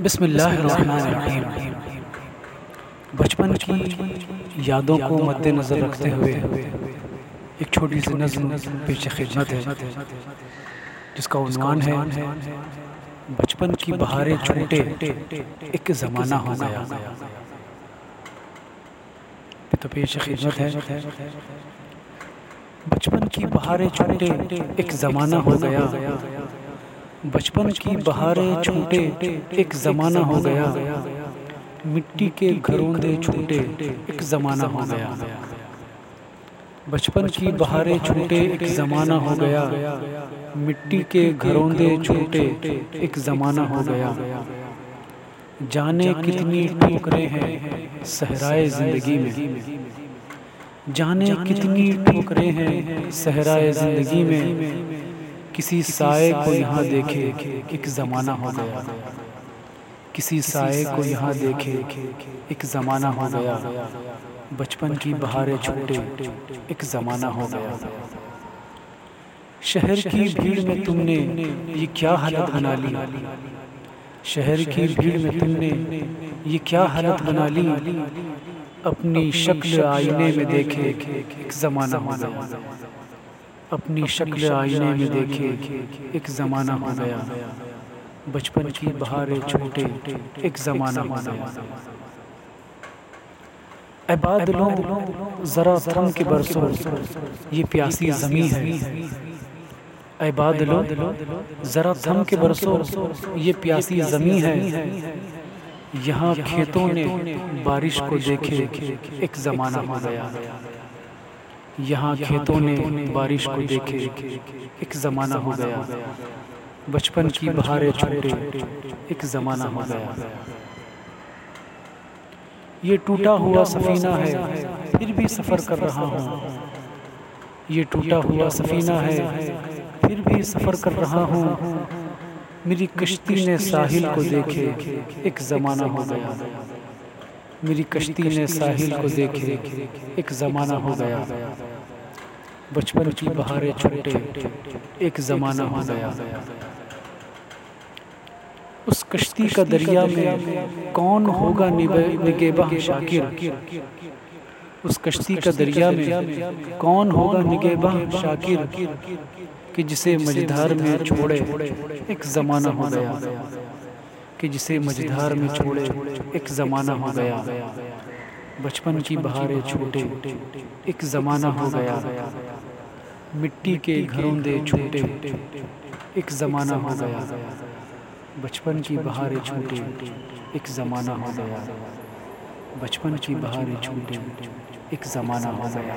بسم اللہ الرحمن الرحیم۔ بچپن کی یادوں کو مد نظر رکھتے ہوئے ایک چھوٹی سی نظم پیش خدمت ہے، جس کا عنوان ہے، بچپن کی بہاریں چھوٹے ایک زمانہ ہو گیا۔ تو پیش خدمت ہے۔ بچپن کی بہاریں چھوٹے ایک زمانہ ہو گیا۔ بچپن کی بہاریں چھوٹے ایک زمانہ ہو گیا۔ مٹی کے گھروں دے چھوٹے ایک زمانہ ہو گیا۔ بچپن کی بہاریں چھوٹے ایک زمانہ ہو گیا۔ مٹی کے گھروں دے چھوٹے ایک زمانہ ہو گیا۔ جانے کتنی ٹھوکریں ہیں صحرائے زندگی میں۔ جانے کتنی ٹھوکریں ہیں صحرائے زندگی میں۔ کسی سائے کو یہاں دیکھے ایک زمانہ ہو گیا۔ کسی سائے کو یہاں دیکھے ایک زمانہ ہو گیا۔ بچپن کی بہاریں چھوٹے ایک زمانہ ہو گیا۔ شہر کی بھیڑ میں تم نے یہ کیا حالت بنا لی؟ شہر کی بھیڑ میں تم نے یہ کیا حالت بنا لی؟ اپنی شکل آئینے میں دیکھے ایک زمانہ ہو گیا۔ اپنی شکل آئینے میں دیکھے ایک زمانہ ہو گیا۔ بچپن کی بہاریں چھوٹے ایک زمانہ ہو گیا۔ اے بادلوں ذرا تھم کے برسوں یہ پیاسی زمین ہے۔ اے بادلوں ذرا تھم کے برسوں یہ پیاسی زمین ہے۔ یہاں کھیتوں نے بارش کو دیکھے ایک زمانہ ہو گیا۔ یہاں کھیتوں نے بارش کو دیکھے ایک زمانہ ہو گیا۔ بچپن کی بہاریں چھوٹے ایک زمانہ ہو گیا۔ یہ ٹوٹا ہوا سفینہ ہے۔ پھر بھی سفر کر رہا ہوں۔ یہ ٹوٹا ہوا سفینہ ہے۔ پھر بھی سفر کر رہا ہوں۔ میری کشتی نے ساحل کو دیکھے۔ ایک زمانہ ہو گیا۔ میری کشتی نے ساحل کو دیکھے۔ ایک زمانہ ہو گیا۔ بچپن کی بہاریں چھوٹے ایک زمانہ ہو گیا اس کشتی کا دریا میں کون ہوگا نگیبہ شاکر؟ اس کشتی کا دریا میں کون ہوگا نگیبہ شاکر کہ جسے مجدھار میں چھوڑے ایک زمانہ ہو گیا کہ جسے مجدھار میں چھوڑے ایک زمانہ ہو گیا بچپن کی بہاریں چھوٹے ایک زمانہ ہو گیا مٹی کے گھروں دے چھوٹے ایک زمانہ ہو گیا۔ بچپن کی بہاریں چھوٹے۔ ایک زمانہ ہو گیا۔ بچپن کی بہاریں چھوٹے۔ ایک زمانہ ہو گیا۔